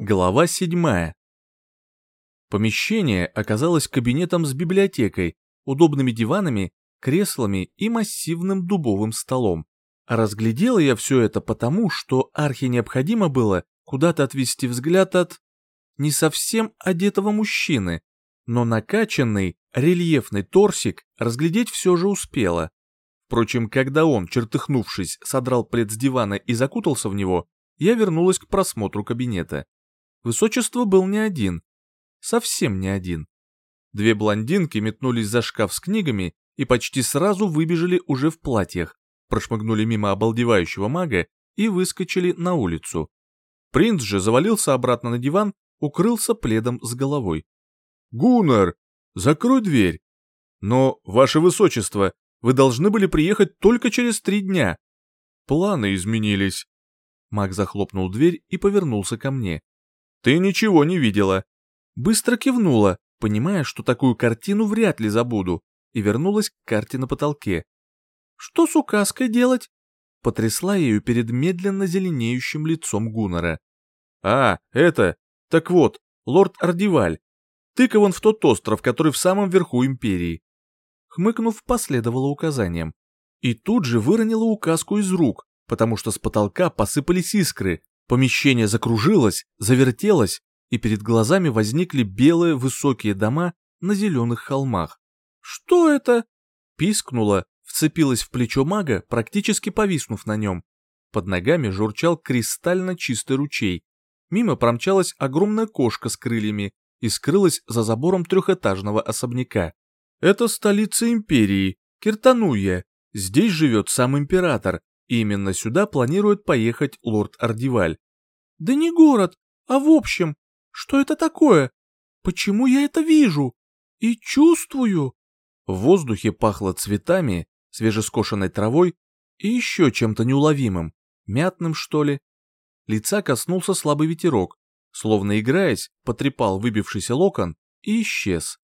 Глава седьмая. Помещение оказалось кабинетом с библиотекой, удобными диванами, креслами и массивным дубовым столом. А разглядела я все это потому, что архи необходимо было куда-то отвести взгляд от не совсем одетого мужчины, но накачанный, рельефный торсик разглядеть все же успела. Впрочем, когда он, чертыхнувшись, содрал плед с дивана и закутался в него, я вернулась к просмотру кабинета. Высочество был не один. Совсем не один. Две блондинки метнулись за шкаф с книгами и почти сразу выбежали уже в платьях, прошмыгнули мимо обалдевающего мага и выскочили на улицу. Принц же завалился обратно на диван укрылся пледом с головой. «Гуннер, закрой дверь!» «Но, ваше высочество, вы должны были приехать только через три дня!» «Планы изменились!» Маг захлопнул дверь и повернулся ко мне. «Ты ничего не видела!» Быстро кивнула, понимая, что такую картину вряд ли забуду, и вернулась к карте на потолке. «Что с указкой делать?» Потрясла ее перед медленно зеленеющим лицом Гуннера. «А, это, так вот, лорд Ардиваль, тыкал он в тот остров, который в самом верху империи. Хмыкнув, последовала указаниям. И тут же выронила указку из рук, потому что с потолка посыпались искры, помещение закружилось, завертелось, и перед глазами возникли белые высокие дома на зеленых холмах. «Что это?» — пискнула, вцепилась в плечо мага, практически повиснув на нем. Под ногами журчал кристально чистый ручей, Мимо промчалась огромная кошка с крыльями и скрылась за забором трехэтажного особняка. Это столица империи, Киртануя. Здесь живет сам император, и именно сюда планирует поехать лорд Ардиваль. Да не город, а в общем, что это такое? Почему я это вижу? И чувствую? В воздухе пахло цветами, свежескошенной травой и еще чем-то неуловимым, мятным, что ли лица коснулся слабый ветерок, словно играясь, потрепал выбившийся локон и исчез.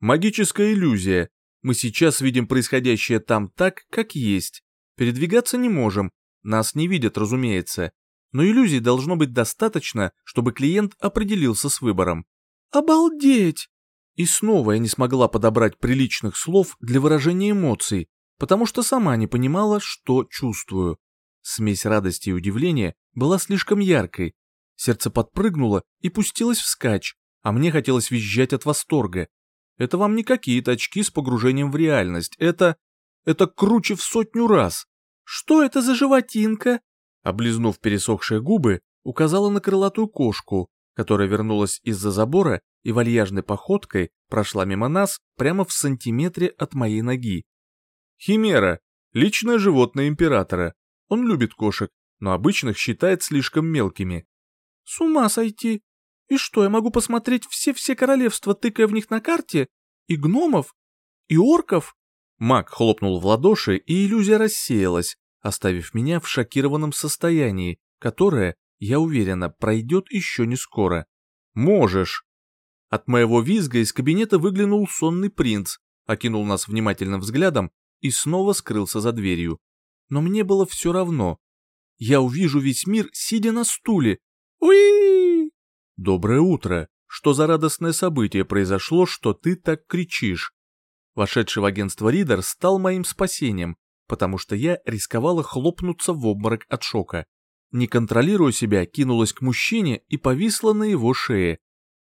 Магическая иллюзия. Мы сейчас видим происходящее там так, как есть. Передвигаться не можем, нас не видят, разумеется. Но иллюзий должно быть достаточно, чтобы клиент определился с выбором. Обалдеть! И снова я не смогла подобрать приличных слов для выражения эмоций, потому что сама не понимала, что чувствую. Смесь радости и удивления была слишком яркой. Сердце подпрыгнуло и пустилось вскачь, а мне хотелось визжать от восторга. Это вам не какие-то очки с погружением в реальность, это... это круче в сотню раз. Что это за животинка? Облизнув пересохшие губы, указала на крылатую кошку, которая вернулась из-за забора и вальяжной походкой прошла мимо нас прямо в сантиметре от моей ноги. Химера, личное животное императора, он любит кошек, но обычных считает слишком мелкими. С ума сойти! И что, я могу посмотреть все-все королевства, тыкая в них на карте? И гномов? И орков? Маг хлопнул в ладоши, и иллюзия рассеялась, оставив меня в шокированном состоянии, которое, я уверена, пройдет еще не скоро. Можешь. От моего визга из кабинета выглянул сонный принц, окинул нас внимательным взглядом и снова скрылся за дверью но мне было все равно. Я увижу весь мир, сидя на стуле. Уи! Доброе утро. Что за радостное событие произошло, что ты так кричишь? Вошедший в агентство Ридер стал моим спасением, потому что я рисковала хлопнуться в обморок от шока. Не контролируя себя, кинулась к мужчине и повисла на его шее.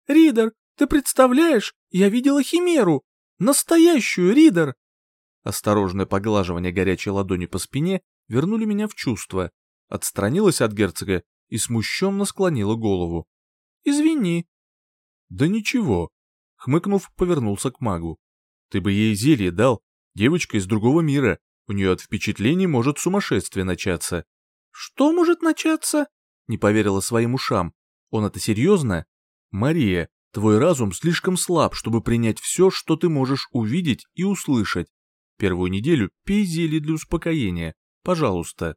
«Ридер, ты представляешь, я видела химеру! Настоящую, Ридер!» Осторожное поглаживание горячей ладони по спине вернули меня в чувство. Отстранилась от герцога и смущенно склонила голову. «Извини». «Да ничего», — хмыкнув, повернулся к магу. «Ты бы ей зелье дал, девочка из другого мира, у нее от впечатлений может сумасшествие начаться». «Что может начаться?» — не поверила своим ушам. «Он это серьезно?» «Мария, твой разум слишком слаб, чтобы принять все, что ты можешь увидеть и услышать первую неделю пиздили для успокоения. Пожалуйста».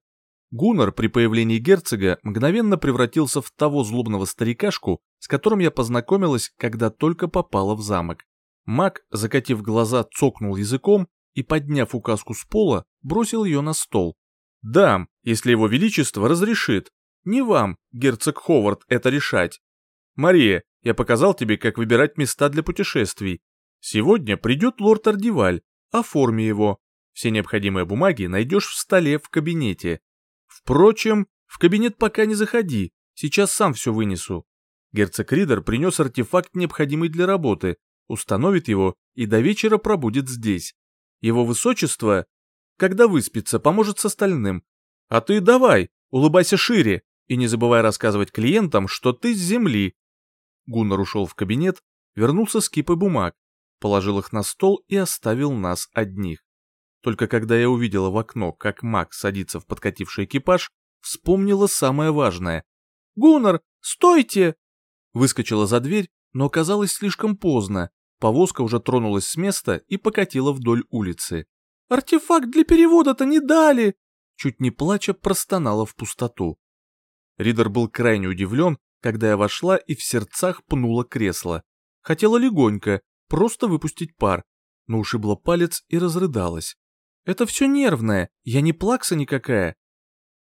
Гуннар при появлении герцога мгновенно превратился в того злобного старикашку, с которым я познакомилась, когда только попала в замок. Маг, закатив глаза, цокнул языком и, подняв указку с пола, бросил ее на стол. «Дам, если его величество разрешит. Не вам, герцог Ховард, это решать. Мария, я показал тебе, как выбирать места для путешествий. Сегодня придет лорд Ардиваль, оформи его. Все необходимые бумаги найдешь в столе в кабинете. Впрочем, в кабинет пока не заходи, сейчас сам все вынесу. Герцог Ридер принес артефакт, необходимый для работы, установит его и до вечера пробудет здесь. Его высочество, когда выспится, поможет с остальным. А ты давай, улыбайся шире и не забывай рассказывать клиентам, что ты с земли. Гуннар ушел в кабинет, вернулся с кипой бумаг положил их на стол и оставил нас одних. Только когда я увидела в окно, как Мак садится в подкативший экипаж, вспомнила самое важное. «Гуннар, стойте!» Выскочила за дверь, но оказалось слишком поздно. Повозка уже тронулась с места и покатила вдоль улицы. «Артефакт для перевода-то не дали!» Чуть не плача простонала в пустоту. Ридер был крайне удивлен, когда я вошла и в сердцах пнула кресло. Хотела легонько, просто выпустить пар, но ушибла палец и разрыдалась. «Это все нервное, я не плакса никакая».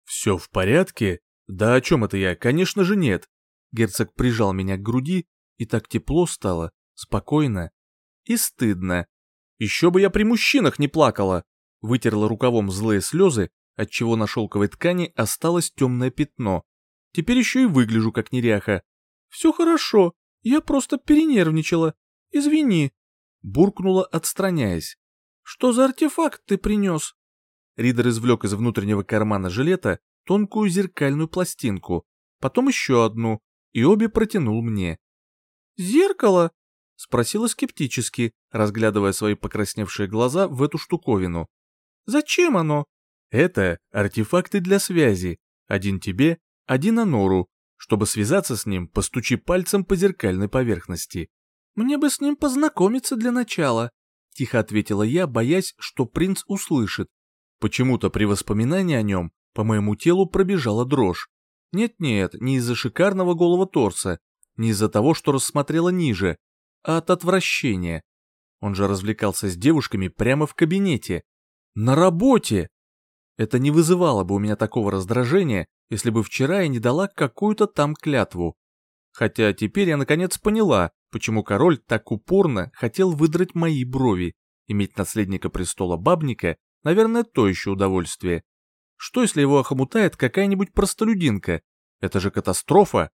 «Все в порядке? Да о чем это я, конечно же нет». Герцог прижал меня к груди, и так тепло стало, спокойно и стыдно. «Еще бы я при мужчинах не плакала!» Вытерла рукавом злые слезы, отчего на шелковой ткани осталось темное пятно. Теперь еще и выгляжу как неряха. «Все хорошо, я просто перенервничала», «Извини», — буркнула, отстраняясь. «Что за артефакт ты принес?» Ридер извлек из внутреннего кармана жилета тонкую зеркальную пластинку, потом еще одну, и обе протянул мне. «Зеркало?» — спросила скептически, разглядывая свои покрасневшие глаза в эту штуковину. «Зачем оно?» «Это артефакты для связи. Один тебе, один Анору. Чтобы связаться с ним, постучи пальцем по зеркальной поверхности. «Мне бы с ним познакомиться для начала», — тихо ответила я, боясь, что принц услышит. Почему-то при воспоминании о нем по моему телу пробежала дрожь. Нет-нет, не из-за шикарного голого торса, не из-за того, что рассмотрела ниже, а от отвращения. Он же развлекался с девушками прямо в кабинете. На работе! Это не вызывало бы у меня такого раздражения, если бы вчера я не дала какую-то там клятву. Хотя теперь я наконец поняла, почему король так упорно хотел выдрать мои брови. Иметь наследника престола бабника, наверное, то еще удовольствие. Что если его охомутает какая-нибудь простолюдинка? Это же катастрофа.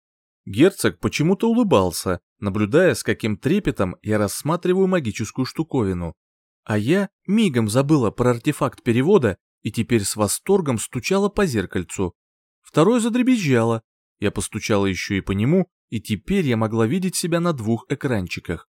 Герцог почему-то улыбался, наблюдая, с каким трепетом я рассматриваю магическую штуковину. А я мигом забыла про артефакт перевода и теперь с восторгом стучала по зеркальцу. Второе задребезжало. Я постучала еще и по нему, и теперь я могла видеть себя на двух экранчиках.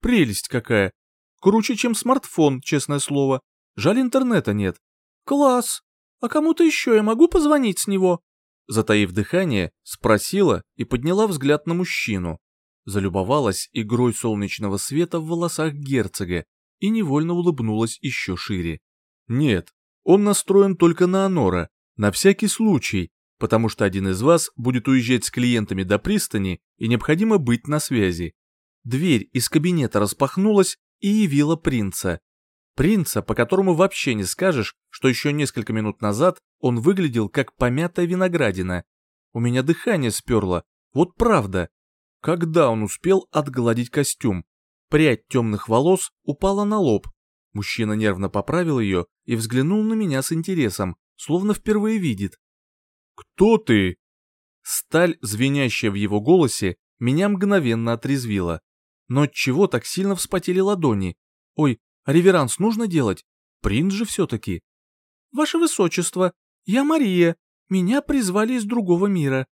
Прелесть какая! Круче, чем смартфон, честное слово. Жаль, интернета нет. Класс! А кому-то еще я могу позвонить с него?» Затаив дыхание, спросила и подняла взгляд на мужчину. Залюбовалась игрой солнечного света в волосах герцога и невольно улыбнулась еще шире. «Нет, он настроен только на Анора, на всякий случай, потому что один из вас будет уезжать с клиентами до пристани и необходимо быть на связи. Дверь из кабинета распахнулась и явила принца. Принца, по которому вообще не скажешь, что еще несколько минут назад он выглядел как помятая виноградина. У меня дыхание сперло, вот правда. Когда он успел отгладить костюм? Прядь темных волос упала на лоб. Мужчина нервно поправил ее и взглянул на меня с интересом, словно впервые видит. «Кто ты?» Сталь, звенящая в его голосе, меня мгновенно отрезвила. Но чего так сильно вспотели ладони? Ой, реверанс нужно делать? Принц же все-таки. «Ваше Высочество, я Мария. Меня призвали из другого мира».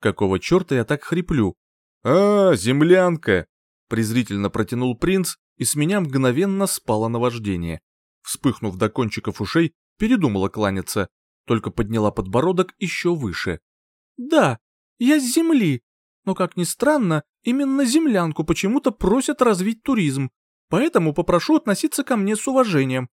«Какого черта я так хриплю?» «А, землянка!» презрительно протянул принц, и с меня мгновенно спало наваждение. Вспыхнув до кончиков ушей, передумала кланяться только подняла подбородок еще выше. «Да, я с земли, но, как ни странно, именно землянку почему-то просят развить туризм, поэтому попрошу относиться ко мне с уважением».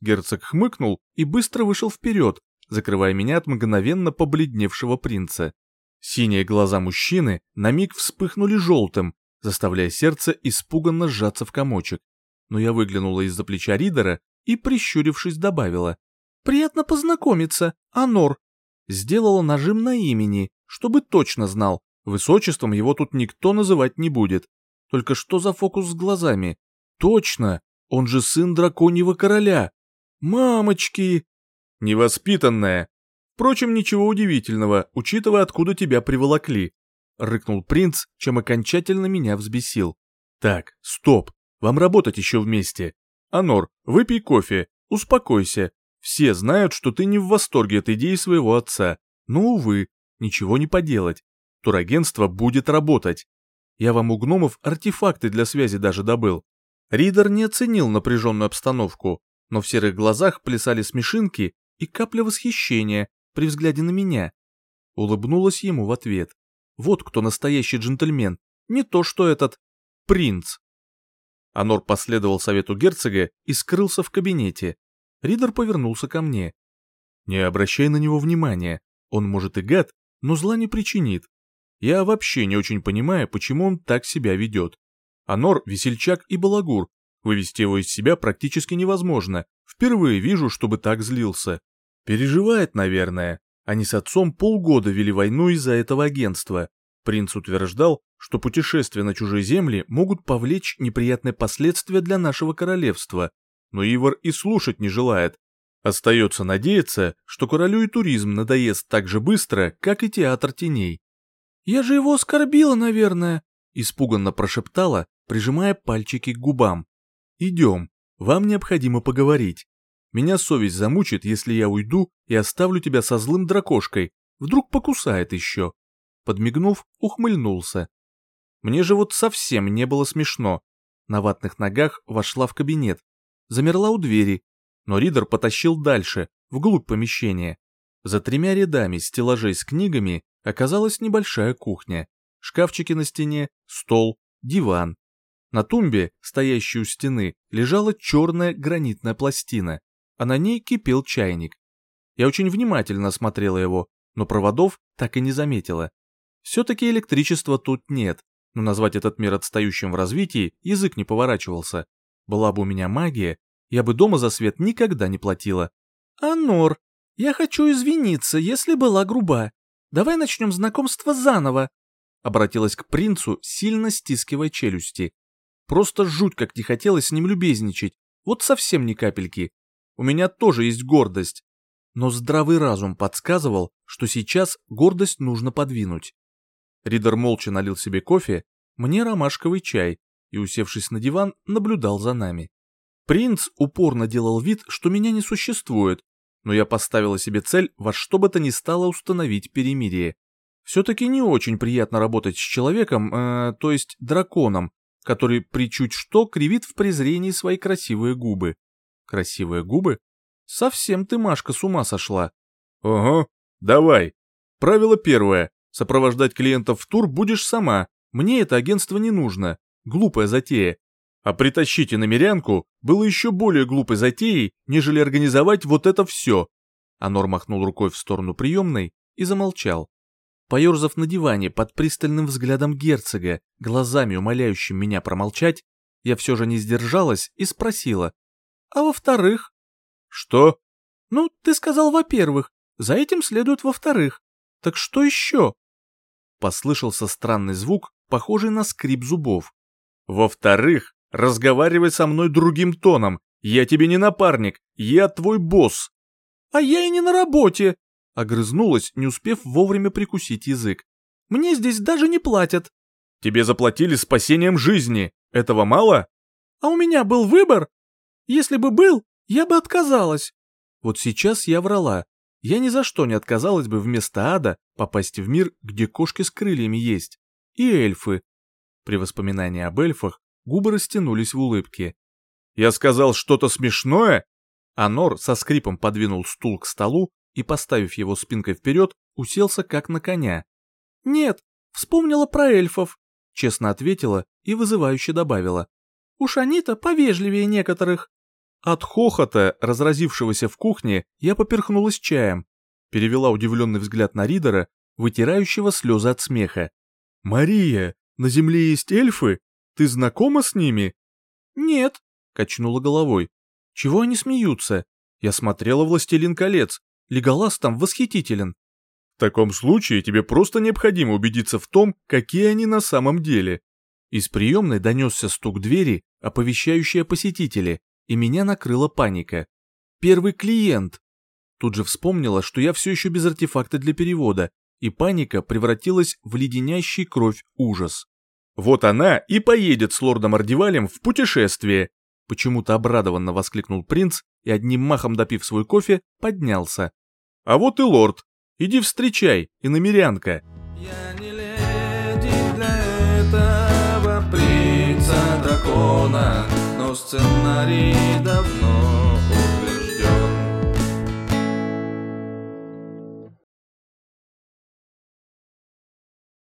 Герцог хмыкнул и быстро вышел вперед, закрывая меня от мгновенно побледневшего принца. Синие глаза мужчины на миг вспыхнули желтым, заставляя сердце испуганно сжаться в комочек. Но я выглянула из-за плеча Ридера и, прищурившись, добавила — приятно познакомиться, Анор!» Сделала нажим на имени, чтобы точно знал, высочеством его тут никто называть не будет. Только что за фокус с глазами? Точно! Он же сын драконьего короля! Мамочки! Невоспитанная! Впрочем, ничего удивительного, учитывая, откуда тебя приволокли. Рыкнул принц, чем окончательно меня взбесил. Так, стоп, вам работать еще вместе. Анор, выпей кофе, успокойся, все знают, что ты не в восторге от идеи своего отца, но, увы, ничего не поделать. Турагентство будет работать. Я вам у гномов артефакты для связи даже добыл. Ридер не оценил напряженную обстановку, но в серых глазах плясали смешинки и капля восхищения при взгляде на меня. Улыбнулась ему в ответ. Вот кто настоящий джентльмен, не то что этот принц. Анор последовал совету герцога и скрылся в кабинете, Ридер повернулся ко мне. «Не обращай на него внимания. Он, может, и гад, но зла не причинит. Я вообще не очень понимаю, почему он так себя ведет. Анор – весельчак и балагур. Вывести его из себя практически невозможно. Впервые вижу, чтобы так злился. Переживает, наверное. Они с отцом полгода вели войну из-за этого агентства. Принц утверждал, что путешествия на чужие земли могут повлечь неприятные последствия для нашего королевства, ну но Ивар и слушать не желает. Остается надеяться, что королю и туризм надоест так же быстро, как и театр теней. «Я же его оскорбила, наверное», — испуганно прошептала, прижимая пальчики к губам. «Идем, вам необходимо поговорить. Меня совесть замучит, если я уйду и оставлю тебя со злым дракошкой, вдруг покусает еще». Подмигнув, ухмыльнулся. Мне же вот совсем не было смешно. На ватных ногах вошла в кабинет, замерла у двери, но Ридер потащил дальше, вглубь помещения. За тремя рядами стеллажей с книгами оказалась небольшая кухня, шкафчики на стене, стол, диван. На тумбе, стоящей у стены, лежала черная гранитная пластина, а на ней кипел чайник. Я очень внимательно осмотрела его, но проводов так и не заметила. Все-таки электричества тут нет, но назвать этот мир отстающим в развитии язык не поворачивался была бы у меня магия, я бы дома за свет никогда не платила. Анор, я хочу извиниться, если была груба. Давай начнем знакомство заново. Обратилась к принцу, сильно стискивая челюсти. Просто жуть как не хотелось с ним любезничать. Вот совсем ни капельки. У меня тоже есть гордость. Но здравый разум подсказывал, что сейчас гордость нужно подвинуть. Ридер молча налил себе кофе, мне ромашковый чай, и, усевшись на диван, наблюдал за нами. Принц упорно делал вид, что меня не существует, но я поставила себе цель во что бы то ни стало установить перемирие. Все-таки не очень приятно работать с человеком, э, то есть драконом, который при чуть что кривит в презрении свои красивые губы. Красивые губы? Совсем ты, Машка, с ума сошла. Ага. давай. Правило первое. Сопровождать клиентов в тур будешь сама. Мне это агентство не нужно глупая затея. А притащите намерянку было еще более глупой затеей, нежели организовать вот это все. Анор махнул рукой в сторону приемной и замолчал. Поерзав на диване под пристальным взглядом герцога, глазами умоляющим меня промолчать, я все же не сдержалась и спросила. «А во-вторых?» «Что?» «Ну, ты сказал «во-первых», за этим следует «во-вторых». Так что еще?» Послышался странный звук, похожий на скрип зубов. Во-вторых, разговаривай со мной другим тоном. Я тебе не напарник, я твой босс. А я и не на работе. Огрызнулась, не успев вовремя прикусить язык. Мне здесь даже не платят. Тебе заплатили спасением жизни. Этого мало? А у меня был выбор. Если бы был, я бы отказалась. Вот сейчас я врала. Я ни за что не отказалась бы вместо ада попасть в мир, где кошки с крыльями есть. И эльфы, при воспоминании об эльфах губы растянулись в улыбке. «Я сказал что-то смешное?» Анор со скрипом подвинул стул к столу и, поставив его спинкой вперед, уселся как на коня. «Нет, вспомнила про эльфов», — честно ответила и вызывающе добавила. «Уж они-то повежливее некоторых». От хохота, разразившегося в кухне, я поперхнулась чаем, перевела удивленный взгляд на Ридера, вытирающего слезы от смеха. «Мария, на земле есть эльфы? Ты знакома с ними?» «Нет», — качнула головой. «Чего они смеются? Я смотрела «Властелин колец». Леголас там восхитителен». «В таком случае тебе просто необходимо убедиться в том, какие они на самом деле». Из приемной донесся стук двери, оповещающий о посетителе, и меня накрыла паника. «Первый клиент!» Тут же вспомнила, что я все еще без артефакта для перевода, и паника превратилась в леденящий кровь ужас. «Вот она и поедет с лордом Ардивалем в путешествие!» Почему-то обрадованно воскликнул принц и одним махом допив свой кофе, поднялся. «А вот и лорд! Иди встречай, иномерянка!» «Я не леди для этого принца дракона, но сценарий давно